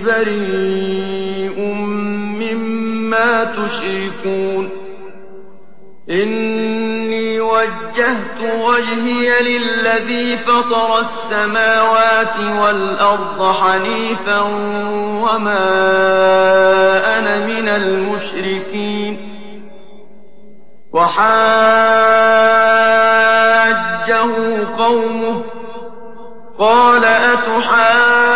بريء مما تشركون إني وجهت وجهي للذي فطر السماوات والأرض حنيفا وما أنا من المشركين وحاجه قومه قال أتحاجه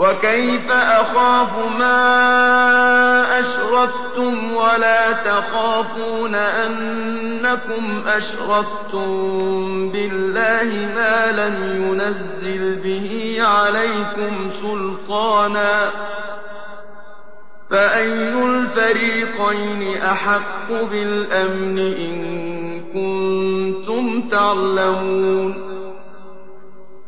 وكيف أخاف ما أشرفتم ولا تخافون أنكم أشرفتم بالله ما لم ينزل به عليكم سلطانا فأي الفريقين أحق بالأمن إن كنتم تعلمون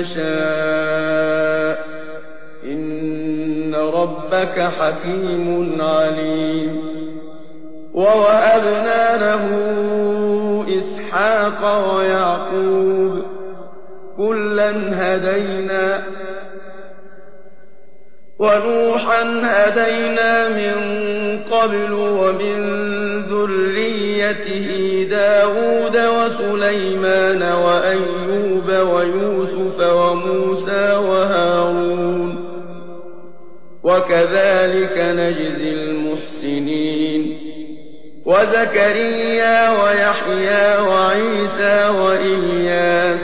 يشاء. إن ربك حكيم عليم. ووأبنا له إسحاق ويعقوب. كلا هدينا. ونوحا هدينا من قبل ومن ذريته داود وسليمان. نجزي المحسنين. وزكريا ويحيى وعيسى وإياس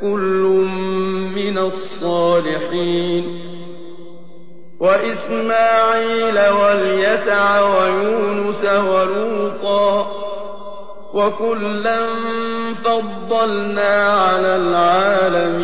كل من الصالحين. وإسماعيل واليسع ويونس ولوطا وكلا فضلنا على العالمين.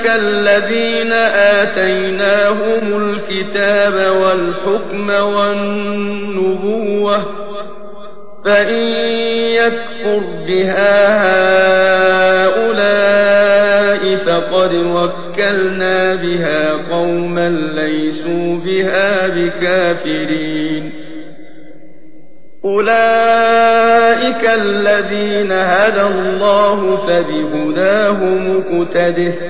أولئك الذين آتيناهم الكتاب والحكم والنبوة فإن يكفر بها هؤلاء فقد وكلنا بها قوما ليسوا بها بكافرين. أولئك الذين هدى الله فبهداهم مقتده.